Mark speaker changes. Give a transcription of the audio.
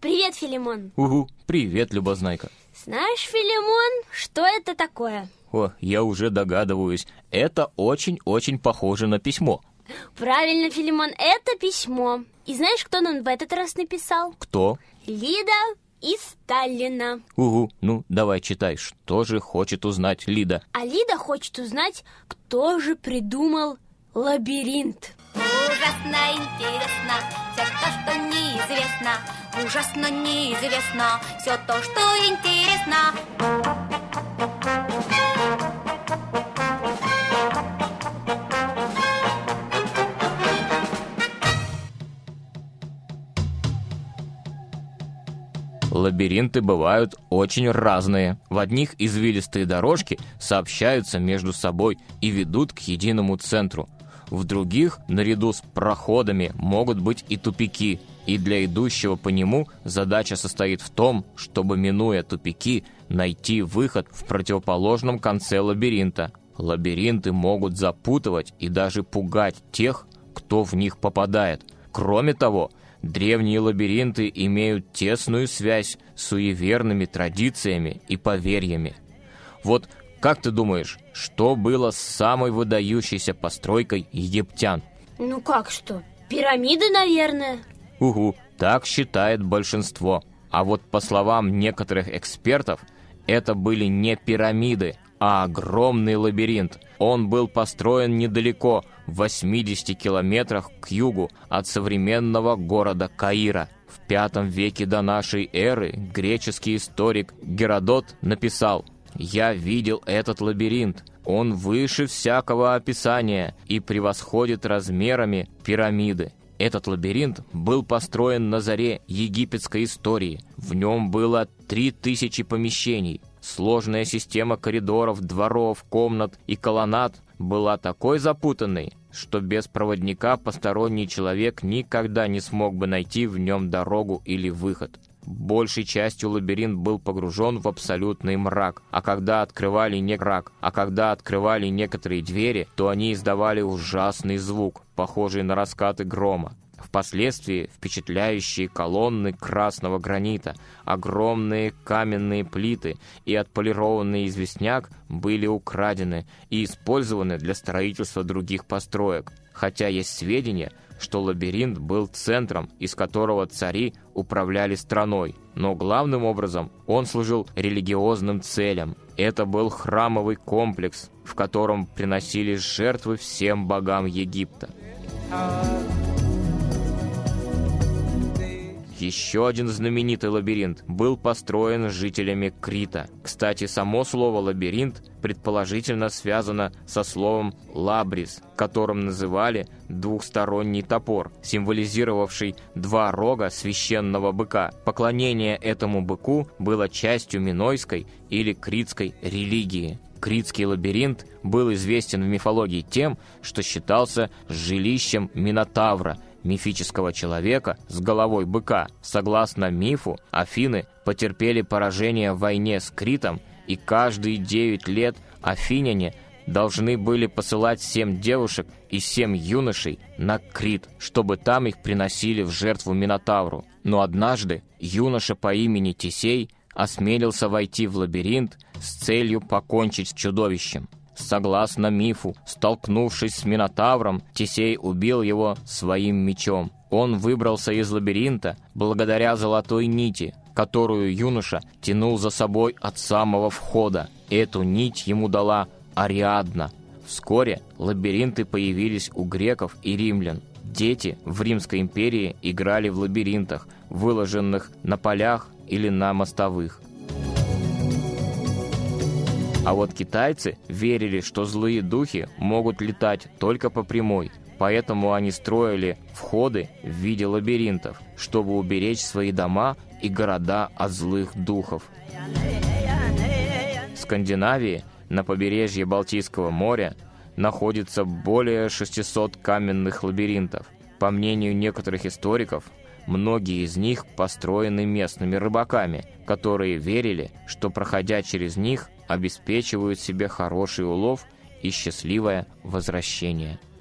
Speaker 1: Привет, Филимон.
Speaker 2: Угу, привет, Любознайка.
Speaker 1: Знаешь, Филимон, что это такое?
Speaker 2: О, я уже догадываюсь, это очень-очень похоже на письмо.
Speaker 1: Правильно, Филимон, это письмо. И знаешь, кто нам в этот раз написал?
Speaker 2: Кто?
Speaker 1: Лида и Сталина.
Speaker 2: Угу, ну давай читай, что же хочет узнать Лида.
Speaker 1: А Лида хочет узнать, кто же придумал лабиринт.
Speaker 3: Ужасно интересно все то, что неизвестно. Ужасно неизвестно все то, что интересно.
Speaker 2: Лабиринты бывают очень разные. В одних извилистые дорожки сообщаются между собой и ведут к единому центру. В других, наряду с проходами, могут быть и тупики, и для идущего по нему задача состоит в том, чтобы, минуя тупики, найти выход в противоположном конце лабиринта. Лабиринты могут запутывать и даже пугать тех, кто в них попадает. Кроме того, древние лабиринты имеют тесную связь с суеверными традициями и поверьями. Вот как ты думаешь, что было самой выдающейся постройкой египтян?
Speaker 1: Ну как что? Пирамиды, наверное.
Speaker 2: Угу, так считает большинство. А вот по словам некоторых экспертов, это были не пирамиды, а огромный лабиринт. Он был построен недалеко, в 80 километрах к югу от современного города Каира. В пятом веке до нашей эры греческий историк Геродот написал «Я видел этот лабиринт. Он выше всякого описания и превосходит размерами пирамиды. Этот лабиринт был построен на заре египетской истории. В нем было 3000 помещений. Сложная система коридоров, дворов, комнат и колоннад была такой запутанной, что без проводника посторонний человек никогда не смог бы найти в нем дорогу или выход. Большей частью лабиринт был погружен в абсолютный мрак, а когда открывали не мрак, а когда открывали некоторые двери, то они издавали ужасный звук, похожий на раскаты грома. Впоследствии впечатляющие колонны красного гранита, огромные каменные плиты и отполированный известняк были украдены и использованы для строительства других построек, хотя есть сведения, что лабиринт был центром, из которого цари управляли страной, но главным образом он служил религиозным целям. Это был храмовый комплекс, в котором приносились жертвы всем богам Египта. Еще один знаменитый лабиринт был построен жителями Крита. Кстати, само слово «лабиринт» предположительно связано со словом «лабрис», которым называли двухсторонний топор, символизировавший два рога священного быка. Поклонение этому быку было частью минойской или критской религии. Критский лабиринт был известен в мифологии тем, что считался жилищем Минотавра – мифического человека с головой быка. Согласно мифу, Афины потерпели поражение в войне с Критом, и каждые 9 лет афиняне должны были посылать семь девушек и семь юношей на Крит, чтобы там их приносили в жертву Минотавру. Но однажды юноша по имени Тесей осмелился войти в лабиринт с целью покончить с чудовищем. Согласно мифу, столкнувшись с Минотавром, Тесей убил его своим мечом. Он выбрался из лабиринта благодаря золотой нити, которую юноша тянул за собой от самого входа. Эту нить ему дала Ариадна. Вскоре лабиринты появились у греков и римлян. Дети в Римской империи играли в лабиринтах, выложенных на полях или на мостовых. А вот китайцы верили, что злые духи могут летать только по прямой, поэтому они строили входы в виде лабиринтов, чтобы уберечь свои дома и города от злых духов. В Скандинавии, на побережье Балтийского моря, находится более 600 каменных лабиринтов. По мнению некоторых историков, многие из них построены местными рыбаками, которые верили, что проходя через них, обеспечивают себе хороший улов и счастливое возвращение.